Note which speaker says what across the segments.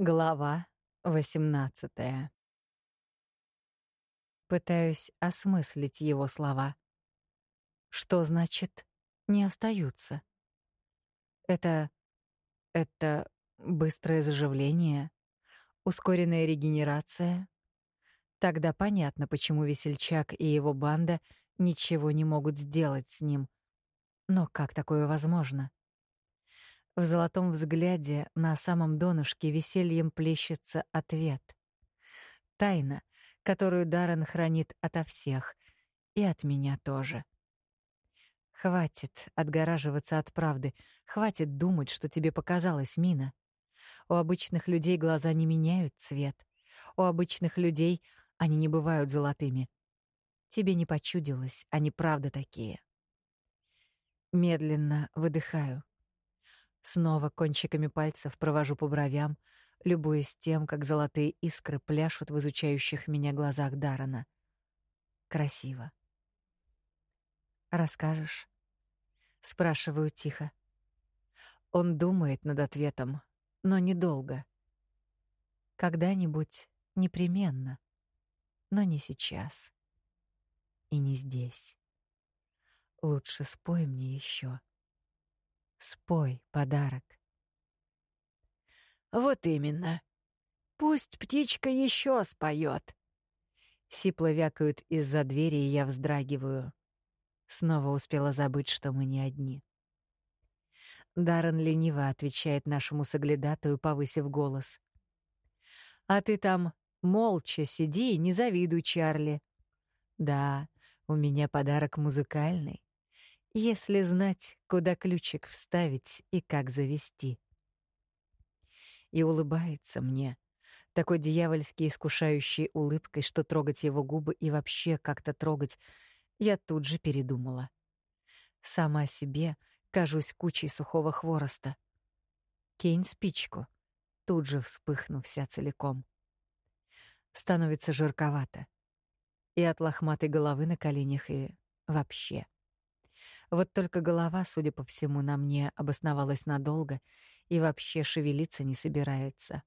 Speaker 1: Глава 18 Пытаюсь осмыслить его слова. Что значит «не остаются»? Это... это быстрое заживление? Ускоренная регенерация? Тогда понятно, почему весельчак и его банда ничего не могут сделать с ним. Но как такое возможно? В золотом взгляде на самом донышке весельем плещется ответ. Тайна, которую Даррен хранит ото всех, и от меня тоже. Хватит отгораживаться от правды, хватит думать, что тебе показалось, Мина. У обычных людей глаза не меняют цвет. У обычных людей они не бывают золотыми. Тебе не почудилось, они правда такие. Медленно выдыхаю. Снова кончиками пальцев провожу по бровям, любуясь тем, как золотые искры пляшут в изучающих меня глазах Дарана. Красиво. Расскажешь? спрашиваю тихо. Он думает над ответом, но недолго. Когда-нибудь непременно, но не сейчас. И не здесь. Лучше спой мне еще. Спой подарок.
Speaker 2: Вот именно. Пусть птичка еще споет.
Speaker 1: Сипло вякают из-за двери, и я вздрагиваю. Снова успела забыть, что мы не одни. Даррен лениво отвечает нашему соглядатую, повысив голос. «А ты там молча сиди и не завидуй, Чарли. Да, у меня подарок музыкальный если знать, куда ключик вставить и как завести. И улыбается мне, такой дьявольски искушающей улыбкой, что трогать его губы и вообще как-то трогать, я тут же передумала. Сама себе кажусь кучей сухого хвороста. Кейн спичку, тут же вспыхнув вся целиком. Становится жарковато. И от лохматой головы на коленях, и вообще. Вот только голова, судя по всему, на мне обосновалась надолго и вообще шевелиться не собирается.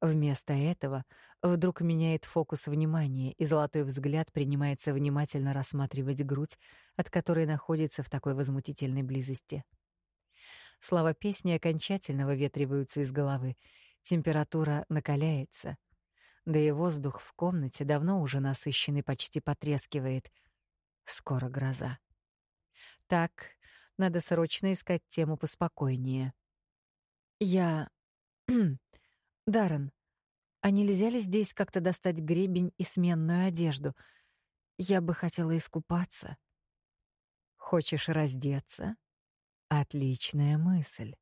Speaker 1: Вместо этого вдруг меняет фокус внимания, и золотой взгляд принимается внимательно рассматривать грудь, от которой находится в такой возмутительной близости. Слова песни окончательно выветриваются из головы, температура накаляется. Да и воздух в комнате давно уже насыщенный почти потрескивает. Скоро гроза. Так, надо срочно искать тему поспокойнее. Я... Даррен, а нельзя ли здесь как-то достать гребень и сменную одежду? Я бы хотела искупаться. Хочешь раздеться? Отличная мысль.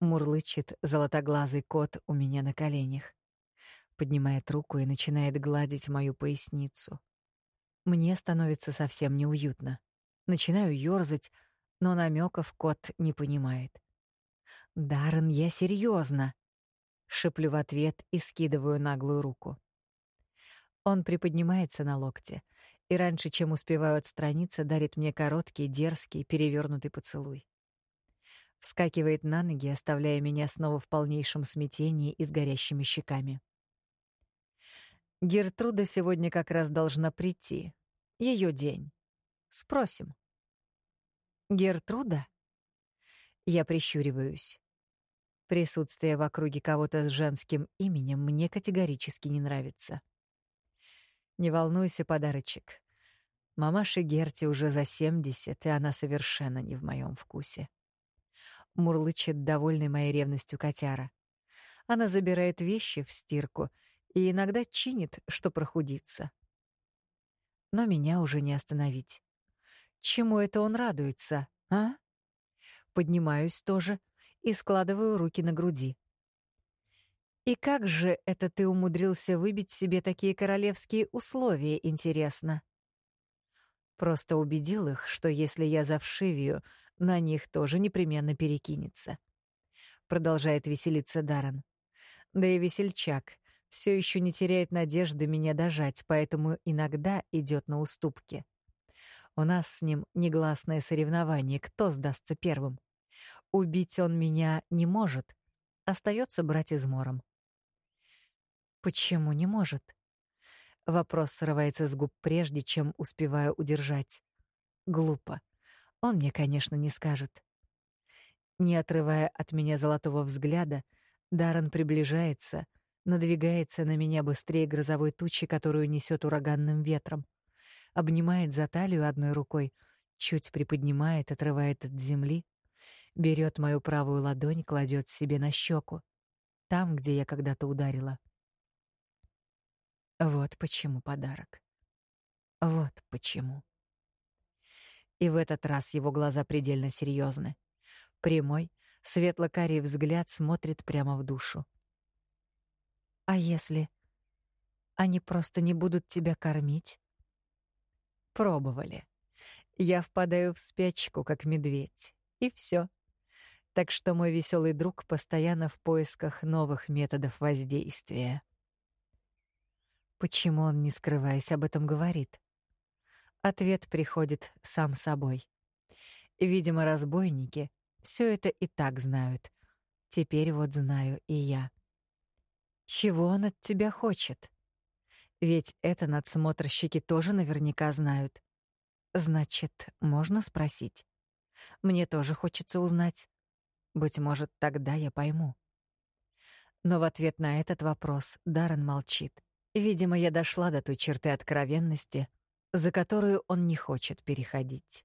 Speaker 1: Мурлычет золотоглазый кот у меня на коленях. Поднимает руку и начинает гладить мою поясницу. Мне становится совсем неуютно. Начинаю ёрзать, но намеков кот не понимает. «Даррен, я серьезно, шиплю в ответ и скидываю наглую руку. Он приподнимается на локте и раньше, чем успеваю отстраниться, дарит мне короткий, дерзкий, перевернутый поцелуй. Вскакивает на ноги, оставляя меня снова в полнейшем смятении и с горящими щеками. Гертруда сегодня как раз должна прийти. Ее день. Спросим. Гертруда? Я прищуриваюсь. Присутствие в округе кого-то с женским именем мне категорически не нравится. Не волнуйся, подарочек. Мамаше Герти уже за семьдесят, и она совершенно не в моем вкусе. Мурлычет довольный моей ревностью котяра. Она забирает вещи в стирку и иногда чинит, что прохудится. Но меня уже не остановить. Чему это он радуется, а? Поднимаюсь тоже и складываю руки на груди. И как же это ты умудрился выбить себе такие королевские условия, интересно? Просто убедил их, что если я завшивию, на них тоже непременно перекинется. Продолжает веселиться Даран. Да и весельчак все еще не теряет надежды меня дожать, поэтому иногда идет на уступки. У нас с ним негласное соревнование, кто сдастся первым. Убить он меня не может, Остается брать измором. Почему не может? Вопрос срывается с губ прежде, чем успеваю удержать. Глупо. Он мне, конечно, не скажет. Не отрывая от меня золотого взгляда, Даррен приближается, надвигается на меня быстрее грозовой тучи, которую несет ураганным ветром. Обнимает за талию одной рукой, чуть приподнимает, отрывает от земли, берет мою правую ладонь, кладет себе на щеку, там, где я когда-то ударила. Вот почему подарок. Вот почему. И в этот раз его глаза предельно серьезны. Прямой, светло-карий взгляд смотрит прямо в душу. А если они просто не будут тебя кормить? Пробовали. Я впадаю в спячку, как медведь, и все. Так что мой веселый друг постоянно в поисках новых методов воздействия. Почему он, не скрываясь, об этом говорит? Ответ приходит сам собой. Видимо, разбойники все это и так знают. Теперь вот знаю и я. Чего он от тебя хочет? Ведь это надсмотрщики тоже наверняка знают. Значит, можно спросить. Мне тоже хочется узнать. Быть может, тогда я пойму. Но в ответ на этот вопрос Даррен молчит. Видимо, я дошла до той черты откровенности, за которую он не хочет переходить.